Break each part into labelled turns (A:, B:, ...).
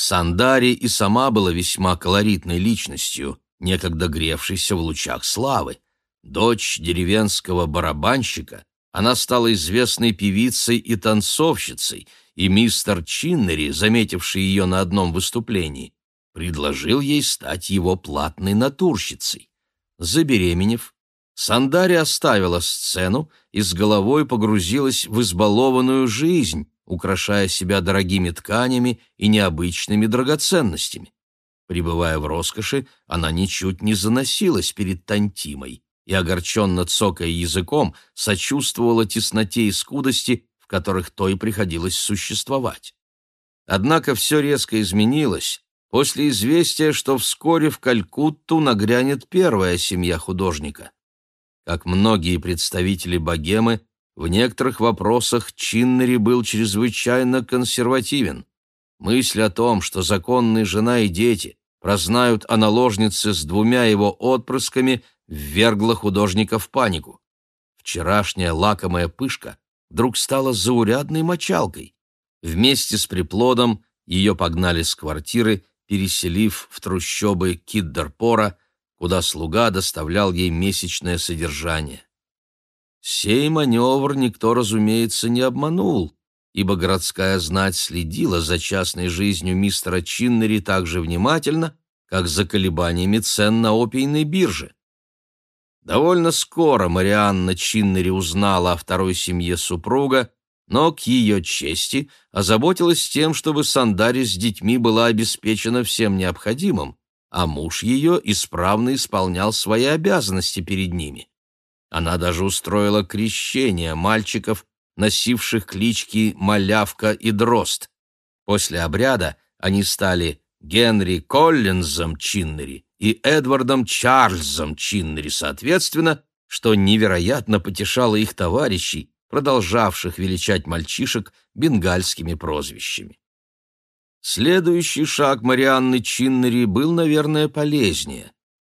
A: Сандари и сама была весьма колоритной личностью, некогда гревшейся в лучах славы. Дочь деревенского барабанщика, она стала известной певицей и танцовщицей, и мистер Чиннери, заметивший ее на одном выступлении, предложил ей стать его платной натурщицей. Забеременев, Сандари оставила сцену и с головой погрузилась в избалованную жизнь, украшая себя дорогими тканями и необычными драгоценностями. Пребывая в роскоши, она ничуть не заносилась перед Тантимой и, огорченно цокая языком, сочувствовала тесноте и скудости, в которых той приходилось существовать. Однако все резко изменилось после известия, что вскоре в Калькутту нагрянет первая семья художника. Как многие представители богемы, в некоторых вопросах Чиннери был чрезвычайно консервативен. Мысль о том, что законные жена и дети прознают о наложнице с двумя его отпрысками, ввергла художника в панику. Вчерашняя лакомая пышка вдруг стала заурядной мочалкой. Вместе с приплодом ее погнали с квартиры, переселив в трущобы Киддерпора, куда слуга доставлял ей месячное содержание. Сей маневр никто, разумеется, не обманул, ибо городская знать следила за частной жизнью мистера Чиннери так же внимательно, как за колебаниями цен на опийной бирже. Довольно скоро Марианна Чиннери узнала о второй семье супруга, но, к ее чести, озаботилась тем, чтобы Сандаре с детьми была обеспечена всем необходимым, а муж ее исправно исполнял свои обязанности перед ними. Она даже устроила крещение мальчиков, носивших клички Малявка и Дрозд. После обряда они стали Генри Коллинзом Чиннери и Эдвардом Чарльзом Чиннери, соответственно, что невероятно потешало их товарищей, продолжавших величать мальчишек бенгальскими прозвищами. Следующий шаг Марианны Чиннери был, наверное, полезнее.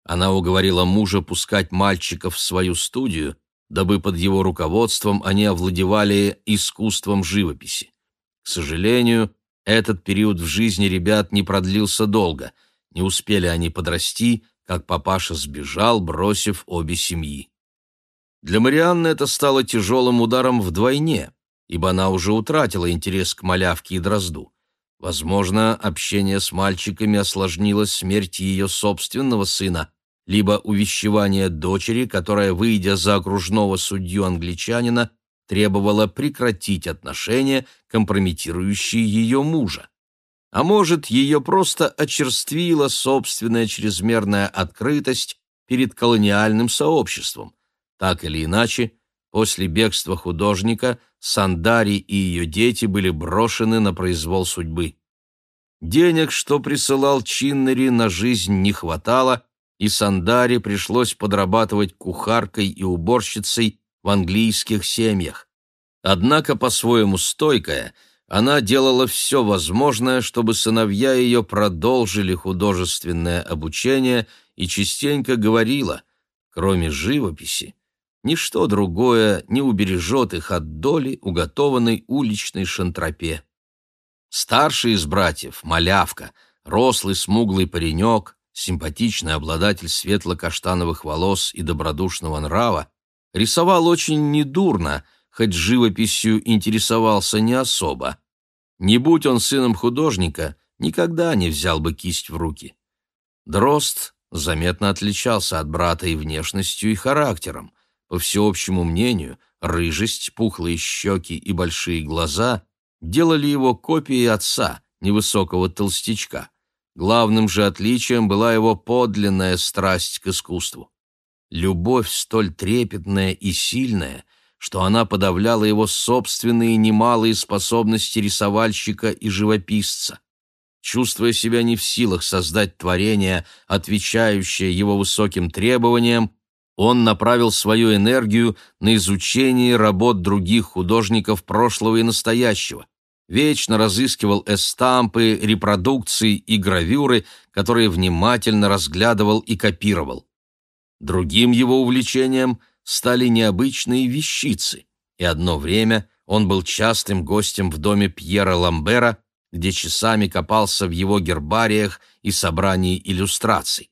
A: Она уговорила мужа пускать мальчиков в свою студию, дабы под его руководством они овладевали искусством живописи. К сожалению, этот период в жизни ребят не продлился долго. Не успели они подрасти, как папаша сбежал, бросив обе семьи. Для Марианны это стало тяжелым ударом вдвойне, ибо она уже утратила интерес к малявке и дрозду. Возможно, общение с мальчиками осложнило смерть ее собственного сына, либо увещевание дочери, которая, выйдя за окружного судью-англичанина, требовала прекратить отношения, компрометирующие ее мужа. А может, ее просто очерствила собственная чрезмерная открытость перед колониальным сообществом. Так или иначе, После бегства художника Сандари и ее дети были брошены на произвол судьбы. Денег, что присылал Чиннери, на жизнь не хватало, и Сандари пришлось подрабатывать кухаркой и уборщицей в английских семьях. Однако, по-своему стойкая, она делала все возможное, чтобы сыновья ее продолжили художественное обучение и частенько говорила, кроме живописи, Ничто другое не убережет их от доли, уготованной уличной шантропе. Старший из братьев, малявка, рослый смуглый паренек, симпатичный обладатель светло-каштановых волос и добродушного нрава, рисовал очень недурно, хоть живописью интересовался не особо. Не будь он сыном художника, никогда не взял бы кисть в руки. Дрозд заметно отличался от брата и внешностью, и характером. По всеобщему мнению, рыжесть, пухлые щеки и большие глаза делали его копией отца, невысокого толстячка. Главным же отличием была его подлинная страсть к искусству. Любовь столь трепетная и сильная, что она подавляла его собственные немалые способности рисовальщика и живописца. Чувствуя себя не в силах создать творение, отвечающее его высоким требованиям, он направил свою энергию на изучение работ других художников прошлого и настоящего, вечно разыскивал эстампы, репродукции и гравюры, которые внимательно разглядывал и копировал. Другим его увлечением стали необычные вещицы, и одно время он был частым гостем в доме Пьера Ламбера, где часами копался в его гербариях и собрании иллюстраций.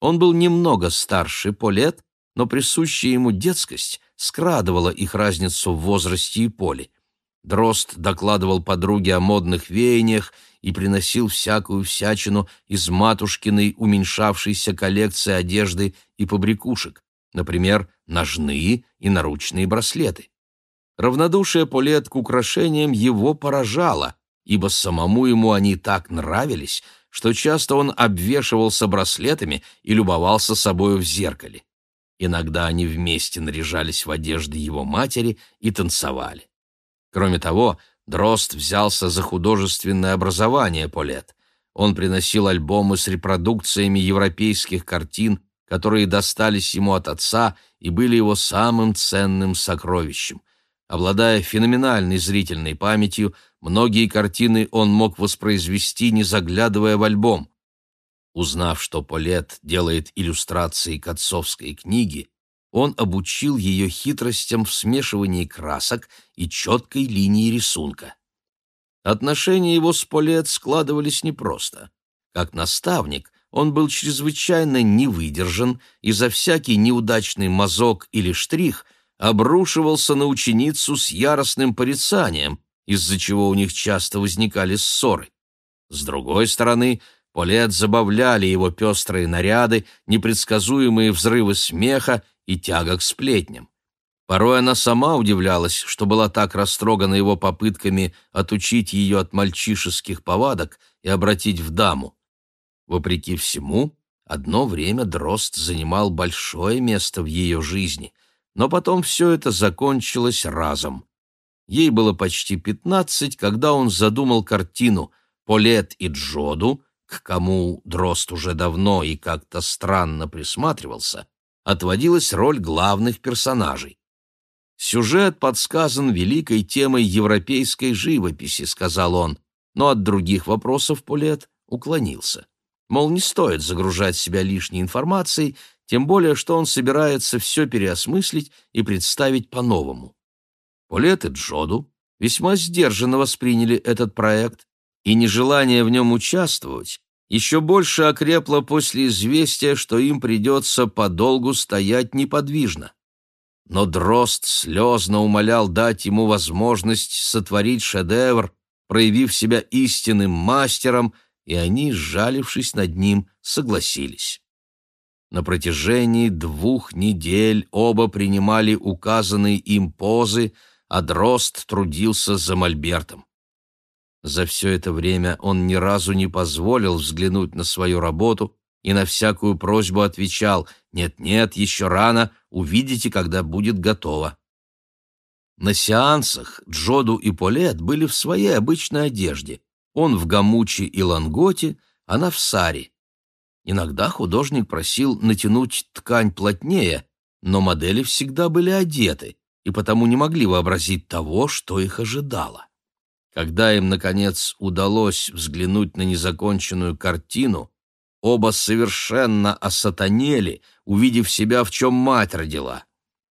A: Он был немного старше по лет, но присущая ему детскость скрадывала их разницу в возрасте и поле. Дрозд докладывал подруге о модных веяниях и приносил всякую всячину из матушкиной уменьшавшейся коллекции одежды и побрякушек, например, ножные и наручные браслеты. Равнодушие Полет к украшениям его поражало, ибо самому ему они так нравились, что часто он обвешивался браслетами и любовался собою в зеркале. Иногда они вместе наряжались в одежды его матери и танцевали. Кроме того, Дрозд взялся за художественное образование Полет. Он приносил альбомы с репродукциями европейских картин, которые достались ему от отца и были его самым ценным сокровищем. Обладая феноменальной зрительной памятью, многие картины он мог воспроизвести, не заглядывая в альбом. Узнав, что Полет делает иллюстрации к отцовской книге, он обучил ее хитростям в смешивании красок и четкой линии рисунка. Отношения его с Полет складывались непросто. Как наставник он был чрезвычайно невыдержан и за всякий неудачный мазок или штрих – обрушивался на ученицу с яростным порицанием, из-за чего у них часто возникали ссоры. С другой стороны, Полет забавляли его пестрые наряды, непредсказуемые взрывы смеха и тяга к сплетням. Порой она сама удивлялась, что была так растрогана его попытками отучить ее от мальчишеских повадок и обратить в даму. Вопреки всему, одно время Дрозд занимал большое место в ее жизни — но потом все это закончилось разом. Ей было почти пятнадцать, когда он задумал картину «Полет и Джоду», к кому Дрозд уже давно и как-то странно присматривался, отводилась роль главных персонажей. «Сюжет подсказан великой темой европейской живописи», — сказал он, но от других вопросов Полет уклонился. Мол, не стоит загружать себя лишней информацией, тем более что он собирается все переосмыслить и представить по-новому. Полет и Джоду весьма сдержанно восприняли этот проект, и нежелание в нем участвовать еще больше окрепло после известия, что им придется подолгу стоять неподвижно. Но Дрозд слезно умолял дать ему возможность сотворить шедевр, проявив себя истинным мастером, и они, сжалившись над ним, согласились. На протяжении двух недель оба принимали указанные им позы, а Дрозд трудился за мольбертом. За все это время он ни разу не позволил взглянуть на свою работу и на всякую просьбу отвечал «Нет-нет, еще рано, увидите, когда будет готово». На сеансах Джоду и Полет были в своей обычной одежде. Он в гамуче и ланготе, она в саре. Иногда художник просил натянуть ткань плотнее, но модели всегда были одеты и потому не могли вообразить того, что их ожидало. Когда им, наконец, удалось взглянуть на незаконченную картину, оба совершенно осатанели, увидев себя, в чем мать родила.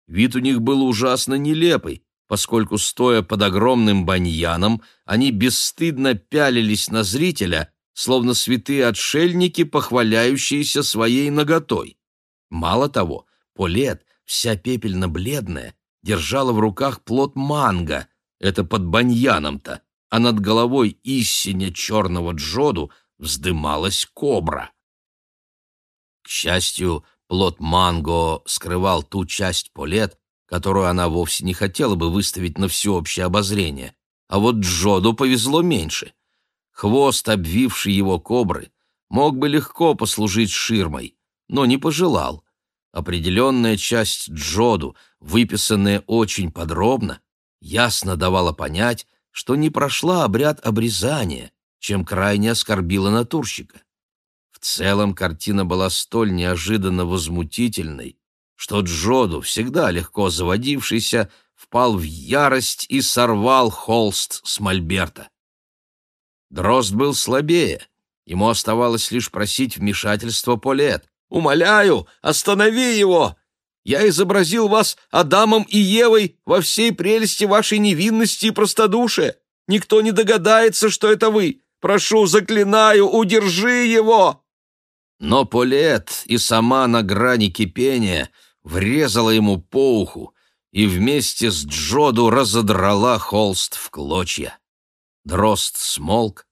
A: Вид у них был ужасно нелепый, поскольку, стоя под огромным баньяном, они бесстыдно пялились на зрителя — словно святые отшельники, похваляющиеся своей наготой. Мало того, Полет, вся пепельно-бледная, держала в руках плод манго, это под баньяном-то, а над головой истине черного джоду вздымалась кобра. К счастью, плод манго скрывал ту часть Полет, которую она вовсе не хотела бы выставить на всеобщее обозрение, а вот Джоду повезло меньше — Хвост, обвивший его кобры, мог бы легко послужить ширмой, но не пожелал. Определенная часть Джоду, выписанная очень подробно, ясно давала понять, что не прошла обряд обрезания, чем крайне оскорбила натурщика. В целом картина была столь неожиданно возмутительной, что Джоду, всегда легко заводившийся, впал в ярость и сорвал холст с мольберта. Дрозд был слабее. Ему оставалось лишь просить вмешательства Полет. «Умоляю, останови его! Я изобразил вас Адамом и Евой во всей прелести вашей невинности и простодушия.
B: Никто не догадается, что это вы! Прошу, заклинаю, удержи его!»
A: Но Полет и сама на грани кипения врезала ему по уху и вместе с Джоду разодрала холст в клочья. Дрозд смолк,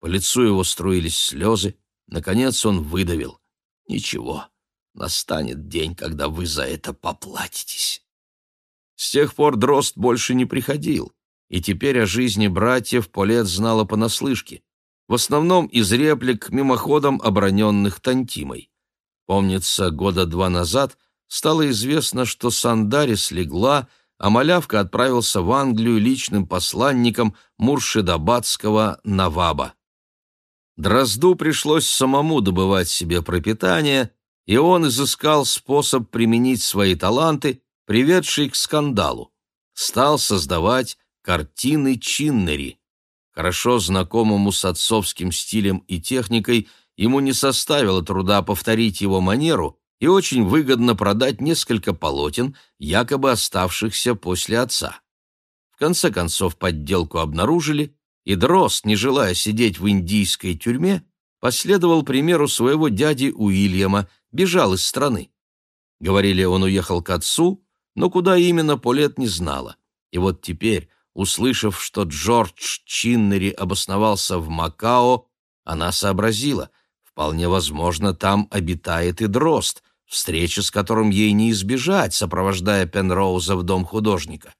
A: по лицу его струились слезы, наконец он выдавил. «Ничего, настанет день, когда вы за это поплатитесь». С тех пор Дрозд больше не приходил, и теперь о жизни братьев Полет знала понаслышке в основном из реплик, мимоходом оброненных Тантимой. Помнится, года два назад стало известно, что Сандарис легла, а Малявка отправился в Англию личным посланником Муршидабадского Наваба. Дрозду пришлось самому добывать себе пропитание, и он изыскал способ применить свои таланты, приведший к скандалу. Стал создавать картины Чиннери – Хорошо знакомому с отцовским стилем и техникой, ему не составило труда повторить его манеру и очень выгодно продать несколько полотен, якобы оставшихся после отца. В конце концов подделку обнаружили, и Дрозд, не желая сидеть в индийской тюрьме, последовал примеру своего дяди Уильяма, бежал из страны. Говорили, он уехал к отцу, но куда именно Полет не знала. И вот теперь Услышав, что Джордж Чиннери обосновался в Макао, она сообразила, вполне возможно, там обитает и дрозд, встречи с которым ей не избежать, сопровождая Пенроуза в дом художника.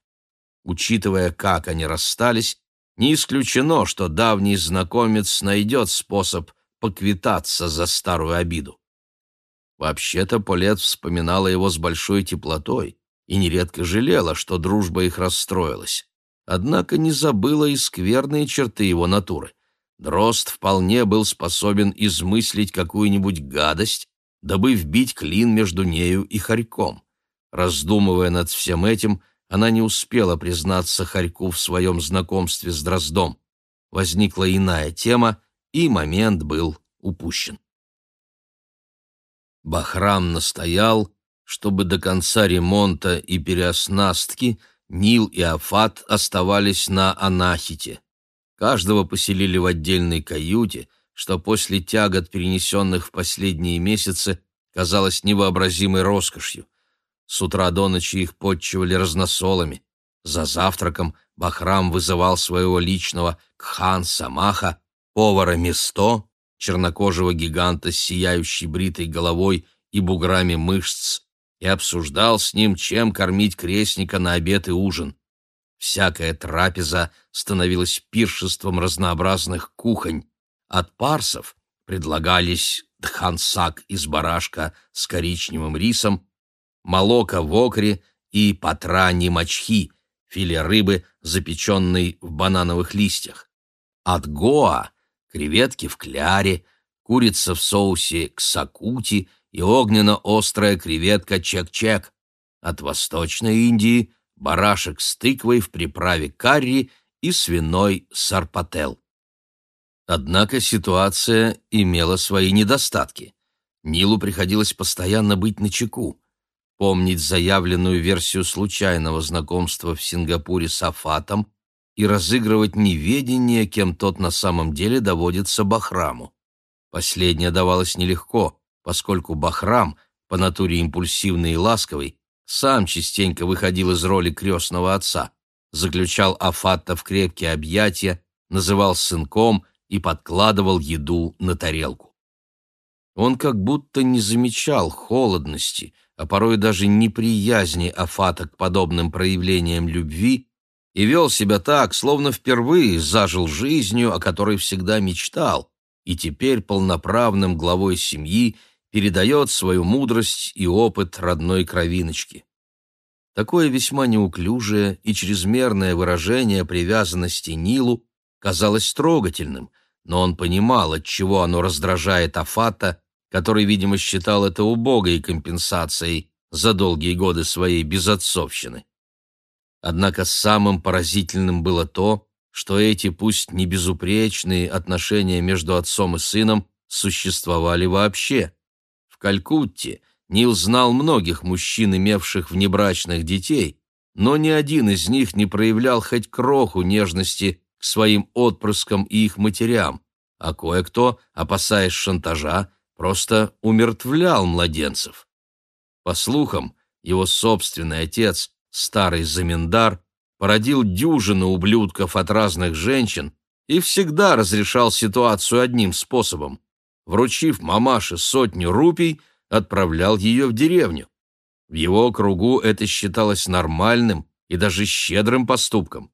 A: Учитывая, как они расстались, не исключено, что давний знакомец найдет способ поквитаться за старую обиду. Вообще-то Полет вспоминала его с большой теплотой и нередко жалела, что дружба их расстроилась однако не забыла и скверные черты его натуры. Дрозд вполне был способен измыслить какую-нибудь гадость, дабы вбить клин между нею и Харьком. Раздумывая над всем этим, она не успела признаться Харьку в своем знакомстве с Дроздом. Возникла иная тема, и момент был упущен. Бахрам настоял, чтобы до конца ремонта и переоснастки – Нил и Афат оставались на Анахите. Каждого поселили в отдельной каюте, что после тягот, перенесенных в последние месяцы, казалось невообразимой роскошью. С утра до ночи их подчивали разносолами. За завтраком Бахрам вызывал своего личного Кхан Самаха, повара Место, чернокожего гиганта с сияющей бритой головой и буграми мышц, и обсуждал с ним, чем кормить крестника на обед и ужин. Всякая трапеза становилась пиршеством разнообразных кухонь. От парсов предлагались дхансак из барашка с коричневым рисом, молока в окре и патрани мачхи, филе рыбы, запеченной в банановых листьях. От гоа — креветки в кляре, курица в соусе ксакути — и огненно-острая креветка чек-чек. От Восточной Индии – барашек с тыквой в приправе карри и свиной сарпател. Однако ситуация имела свои недостатки. Нилу приходилось постоянно быть начеку, помнить заявленную версию случайного знакомства в Сингапуре с Афатом и разыгрывать неведение, кем тот на самом деле доводится Бахраму. Последнее давалось нелегко, поскольку Бахрам, по натуре импульсивный и ласковый, сам частенько выходил из роли крестного отца, заключал Афатта в крепкие объятия, называл сынком и подкладывал еду на тарелку. Он как будто не замечал холодности, а порой даже неприязни Афата к подобным проявлениям любви и вел себя так, словно впервые зажил жизнью, о которой всегда мечтал, и теперь полноправным главой семьи передает свою мудрость и опыт родной кровиночки. Такое весьма неуклюжее и чрезмерное выражение привязанности Нилу казалось трогательным, но он понимал, от чего оно раздражает Афата, который, видимо, считал это убогой компенсацией за долгие годы своей безотцовщины. Однако самым поразительным было то, что эти, пусть не безупречные отношения между отцом и сыном существовали вообще. Калькутте Нил знал многих мужчин, имевших внебрачных детей, но ни один из них не проявлял хоть кроху нежности к своим отпрыскам и их матерям, а кое-кто, опасаясь шантажа, просто умертвлял младенцев. По слухам, его собственный отец, старый заминдар, породил дюжину ублюдков от разных женщин и всегда разрешал ситуацию одним способом. Вручив мамаше сотню рупий, отправлял ее в деревню. В его кругу это считалось нормальным и даже щедрым поступком.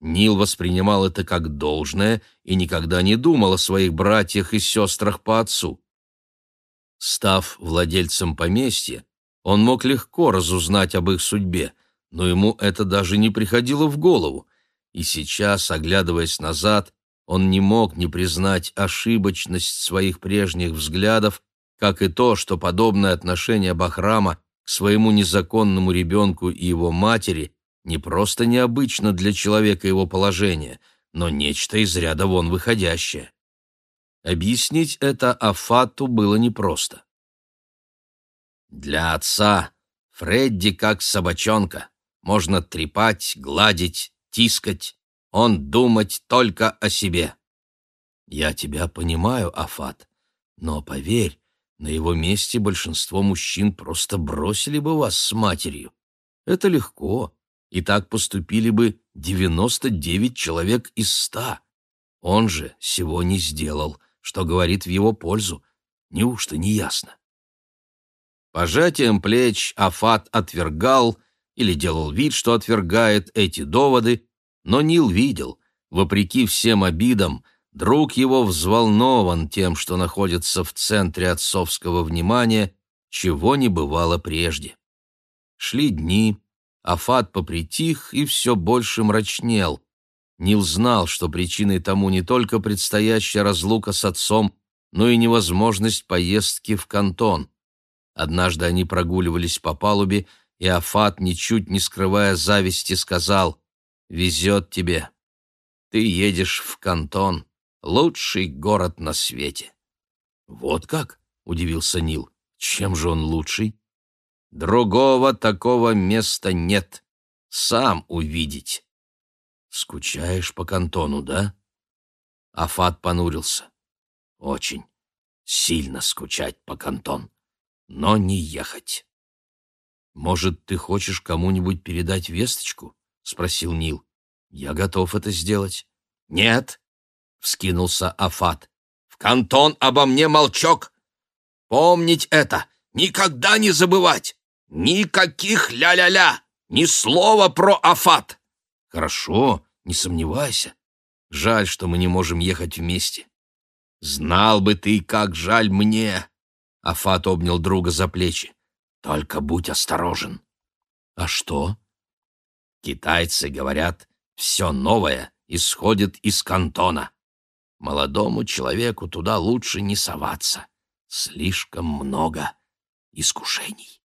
A: Нил воспринимал это как должное и никогда не думал о своих братьях и сестрах по отцу. Став владельцем поместья, он мог легко разузнать об их судьбе, но ему это даже не приходило в голову, и сейчас, оглядываясь назад, он не мог не признать ошибочность своих прежних взглядов, как и то, что подобное отношение Бахрама к своему незаконному ребенку и его матери не просто необычно для человека его положения, но нечто из ряда вон выходящее. Объяснить это Афату было непросто. Для отца Фредди как собачонка. Можно трепать, гладить, тискать. Он думать только о себе. Я тебя понимаю, Афат, но поверь, на его месте большинство мужчин просто бросили бы вас с матерью. Это легко, и так поступили бы 99 человек из ста. Он же всего не сделал, что говорит в его пользу. Неужто не ясно? Пожатием плеч Афат отвергал или делал вид, что отвергает эти доводы, но Нил видел, вопреки всем обидам, друг его взволнован тем, что находится в центре отцовского внимания, чего не бывало прежде. Шли дни, Афат попритих и все больше мрачнел. Нил знал, что причиной тому не только предстоящая разлука с отцом, но и невозможность поездки в кантон. Однажды они прогуливались по палубе, и Афат, ничуть не скрывая зависти, сказал «Везет тебе. Ты едешь в Кантон, лучший город на свете». «Вот как?» — удивился Нил. «Чем же он лучший?» «Другого такого места нет. Сам увидеть». «Скучаешь по Кантону, да?» Афат понурился. «Очень. Сильно скучать по Кантон но не ехать. «Может, ты хочешь кому-нибудь передать весточку?» — спросил Нил. «Я готов это сделать». «Нет», — вскинулся Афат. «В кантон обо мне молчок. Помнить это, никогда не забывать. Никаких ля-ля-ля, ни слова про Афат». «Хорошо, не сомневайся. Жаль, что мы не можем ехать вместе». «Знал бы ты, как жаль мне!» Афат обнял друга за плечи. «Только будь осторожен». «А что?» «Китайцы говорят, все новое исходит из кантона. Молодому человеку туда лучше не соваться. Слишком много искушений».